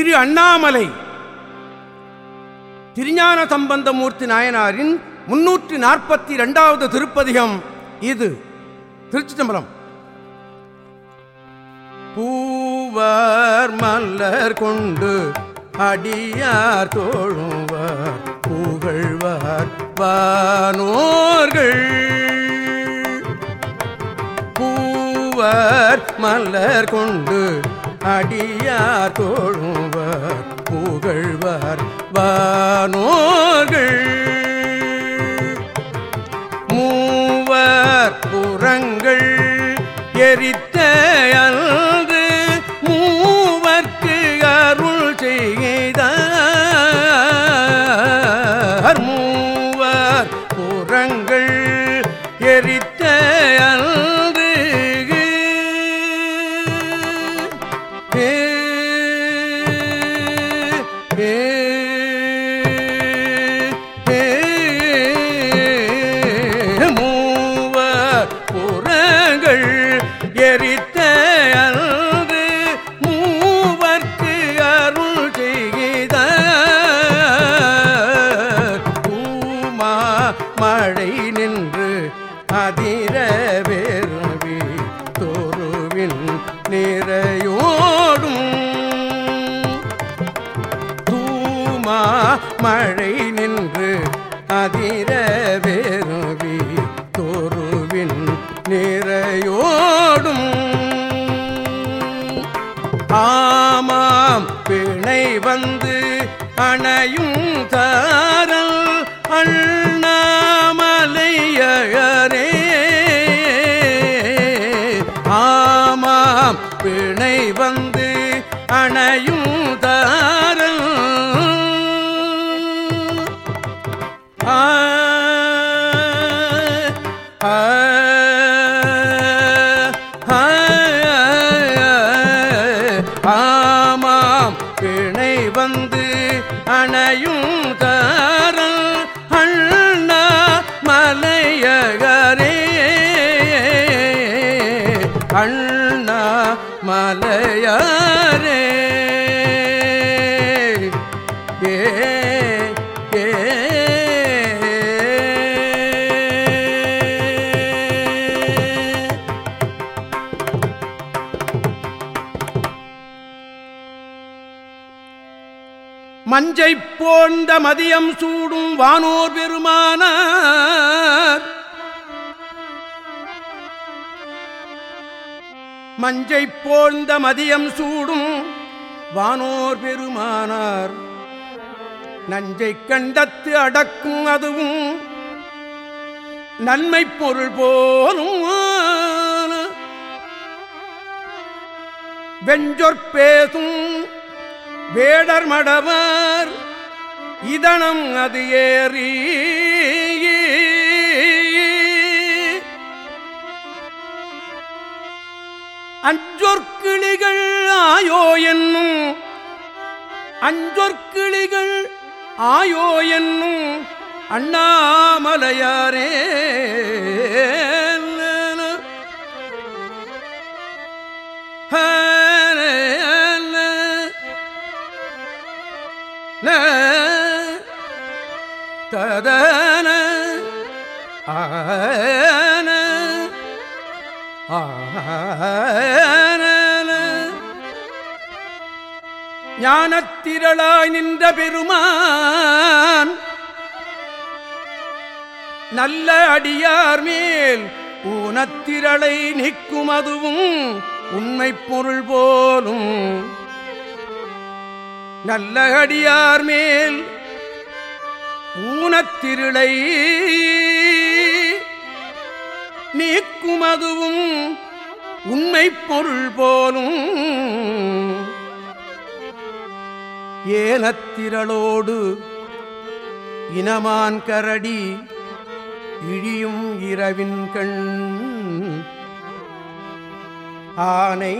திரு அண்ணாமலை. திருஞான சம்பந்தமூர்த்தி நாயனாரின் முன்னூற்றி நாற்பத்தி இரண்டாவது திருப்பதிகம் இது. திருச்சி தம்பரம் பூவர் மல்லர் கொண்டு அடியார் தோழுவார் புகழ்வார் வானோர்கள். பூவர் மலர் கொண்டு அடியார் தோழுவர் புகழ்வர் வானோர்கள். மூவர் புறங்கள் எரித்த அன்று மூவர்க்கு அருள் செய்தார். மூவர் புறங்கள் எரித்த மழை நின்று அதிர வேறுவி தோருவின் நிறையோடும். தூமா மழை நின்று அதிர வேறுவி தோருவின் நிறையோடும். ஆமாம் பிணை வந்து அணையும் தான் ஆமாம் பிணை வந்து அணையும் தாரல் அண்ணா மலையகரே. அண்ணா மலையாரே. மஞ்சை போன்ற மதியம் சூடும் வானோர் பெருமானார். மஞ்சை போழ்ந்த மதியம் சூடும் வானோர் பெருமானார். நஞ்சை கண்டத்து அடக்கும் அதுவும் நன்மை பொருள் போலும் வெஞ்சொற் பேசும் வேடர் மடவர் இதனம் அது ஏறி அஞ்சொற்கிளிகள் ஆயோ என்னும் அஞ்சொற்கிளிகள் ஆயோ என்னும் அண்ணாமலையாரே. ஹ ஆன ஆன ஞானத்திரளாய் நின்ற பெருமான் நல்ல அடியார் மேல் ஊனத்திரளை நிற்கும் அதுவும் உண்மை பொருள் போலும். நல்ல அடியார் மேல் ஊனத்திருளை. நீக்கும் அதுவும் உண்மை பொருள் போலும். ஏனத்திரளோடு இனமான் கரடி இழியும் இரவின் கண். ஆனை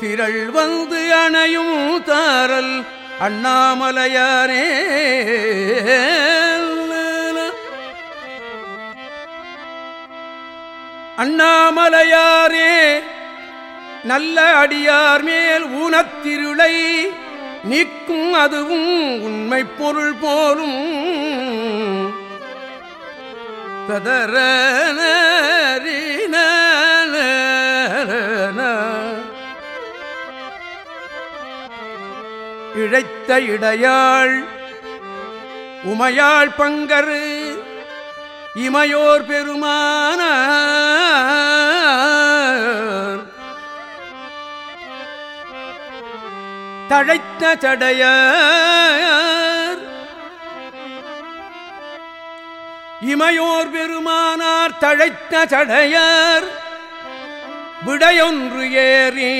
திரள் வந்து அணையும் தாரல் அண்ணாமலையாரே. அண்ணாமலையாரே நல்ல அடியார் மேல் ஊனத்திருளை நீக்கும் அதுவும் உண்மை பொருள் போலும். ததரே இழைத்த இடையாள். உமையாள் பங்கரு இமையோர் பெருமான தழைத்த சடையர். இமையோர் பெருமானார் தழைத்த சடையர். விடையொன்று ஏறி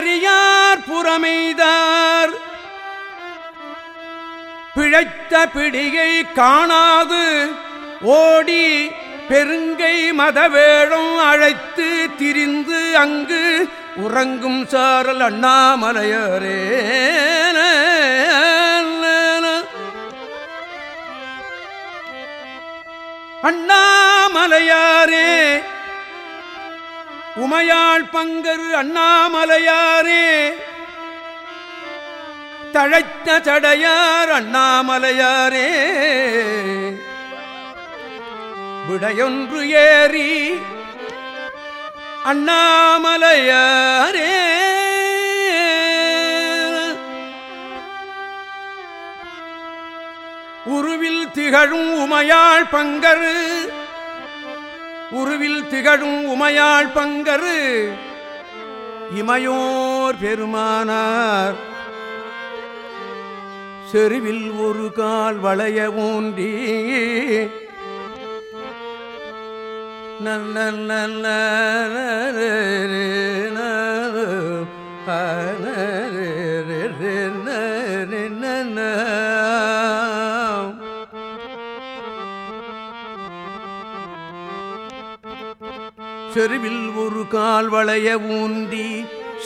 தரியார் புறமெய்தார். பிழைத்த பிடியை காணாது. ஓடி பெருங்கை மதவேடம் அழைத்து திரிந்து அங்கு உறங்கும் சாரல் அண்ணாமலையரே. அண்ணாமலையாரே உமையாள் பங்கரு அண்ணாமலையாரே. தழைத்த தடையார் அண்ணாமலையாரே. விடையொன்று ஏறி அண்ணாமலையாரே. உருவில் திகழும் உமையாள் பங்கரு உருவில் திகழும் உமையாள் பங்கரு. இமையோர் பெருமானார். செருவில் ஒரு கால் வளைய ஊன்றி. நல்ல நல்ல செருவில் ஒரு கால் வளைய ஊன்றி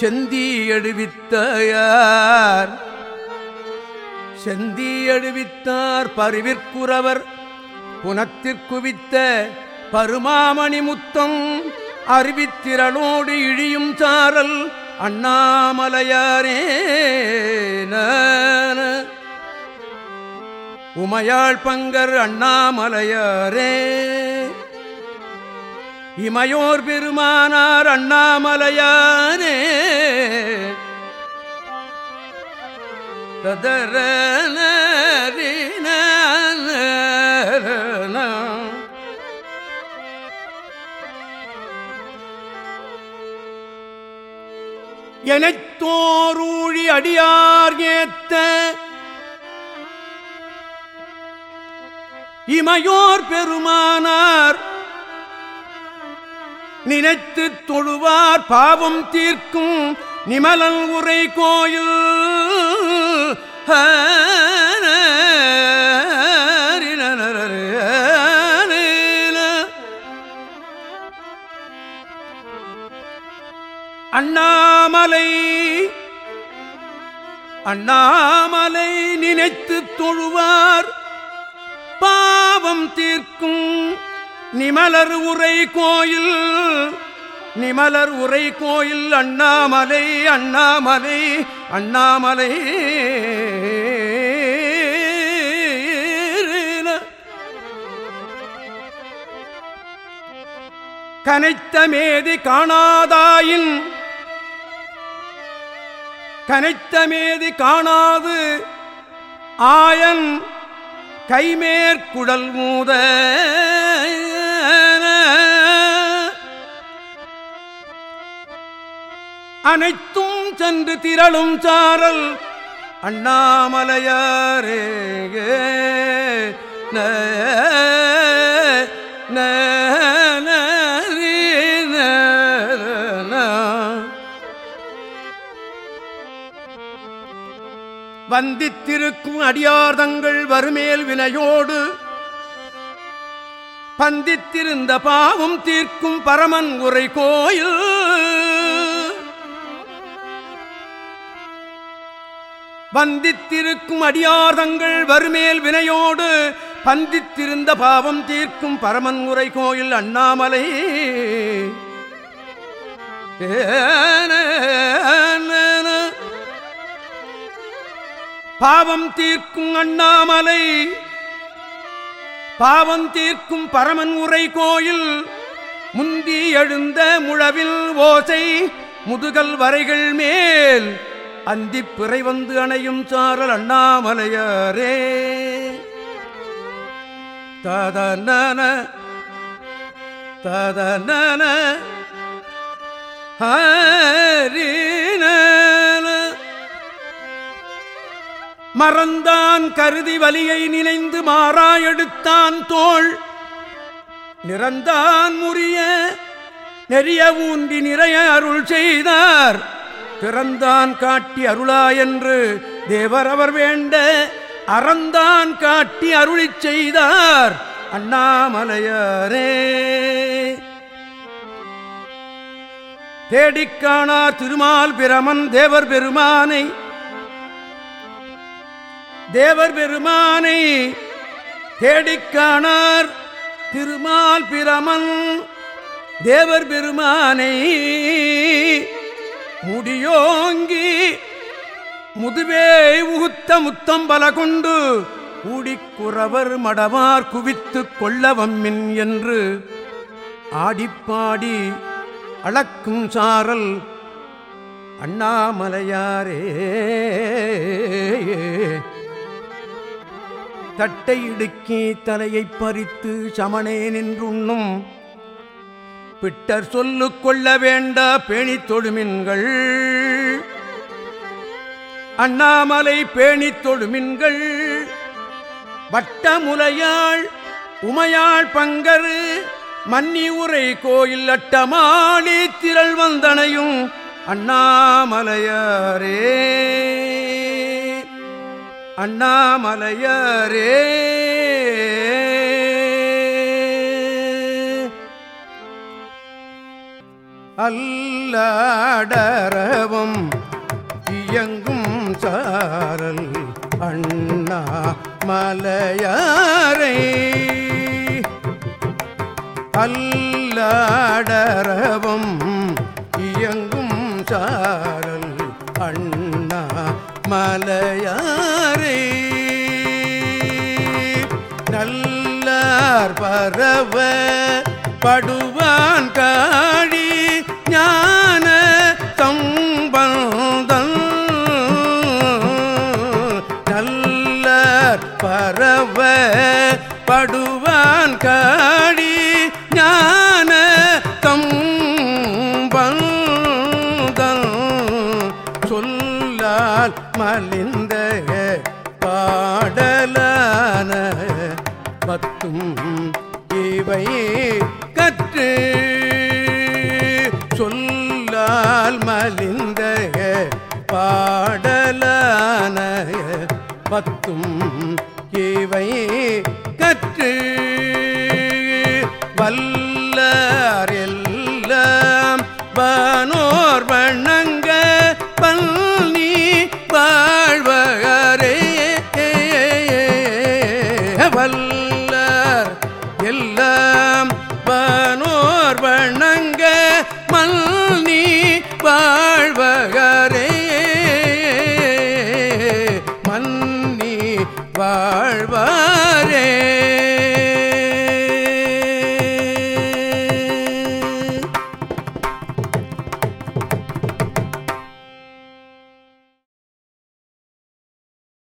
செந்தி செந்தியடுவித்தார் செந்தி எடுவித்தார் பருவிற்குறவர். புனத்திற்குவித்த பருமாமணி முத்தம் அறிவித்திரளோடு இழியும் சாரல் அண்ணாமலையாரே உமையாள் பங்கர் அண்ணாமலையாரே. இமையோர் பெருமானார் அண்ணாமலையாரே. ததர எனத்தோரூழி அடியார் ஏத்த இமையோர் பெருமானார் நினைத்து தொழுவார் பாவம் தீர்க்கும் நிமலன் உரை கோயில். அண்ணாமலை அண்ணாமலை நினைத்து தொழுவார் பாவம் தீர்க்கும் நிமலர் உரை கோயில் நிமலர் உரை கோயில் அண்ணாமலை அண்ணாமலை அண்ணாமலை. கனைத்த மேதி காணாதாயின் கனைத்த மேதி காணாது ஆயன் கைமேற்குடல் மூத அனைத்தும் சென்று திரளும் சாரல் அண்ணாமலையாரே. வந்தித்திருக்கும் அடியார்தங்கள் வறுமேல் வினையோடு பந்தித்திருந்த பாவம் தீர்க்கும் பரமன் உரை கோயில் வந்தித்திருக்கும் அடியார்தங்கள் வறுமேல் வினையோடு பந்தித்திருந்த பாவம் தீர்க்கும் பரமன் உரை கோயில் அண்ணாமலை. பாவம் தீர்க்கும் அண்ணாமலை பாவம் தீர்க்கும் பரமன் உரை கோயில் முந்தி எழுந்த முழவில் ஓசை முதுகல் வரைகள் மேல் அந்தி பிறை வந்து அணையும் சாரல் அண்ணாமலையாரே. ததன ததன ஹரீன மறந்தான் கருதி வலியை நினைந்து மாறா எடுத்தான் தோள். நிறந்தான் முறிய நெறிய ஊன்றி நிறைய அருள் செய்தார். பிறந்தான் காட்டி அருளா என்று தேவர் அவர் வேண்ட அறந்தான் காட்டி அருளி செய்தார். அண்ணாமலையாரே. தேடிக்கானார் திருமால் பிரமன் தேவர் பெருமானை. தேவர் பெருமானை தேடிக்கானார் திருமால் பிரமன் தேவர் பெருமானை. முடியோங்கி முதுவே உகுத்த முத்தம் பல கொண்டு கூடிக்குறவர் மடவார் குவித்து கொள்ளவம்மின் என்று ஆடிப்பாடி அளக்கும் சாரல் அண்ணாமலையாரே. தட்டை இடுக்கி தலையை பறித்து சமனே நின்றுண்ணும் பிட்டர் சொல்லு கொள்ள வேண்டா பேணி தொழுமின்கள் அண்ணாமலை பேணி தொழுமின்கள் வட்டமுலையாள் உமையாள் பங்கரு மன்னி உரை கோயில் அட்டமாடி திரள் வந்தனையும் அண்ணாமலையாரே. அண்ணாமலையாரே. அல்லாடரவும் இயங்கும் சாரல் அண்ணா மலையாரை. அல்லாடரவும் இயங்கும் சாரல் அண்ணா மலையாரை. நல்லார் பரவ படுவான் கா எல்லாம் வானோர்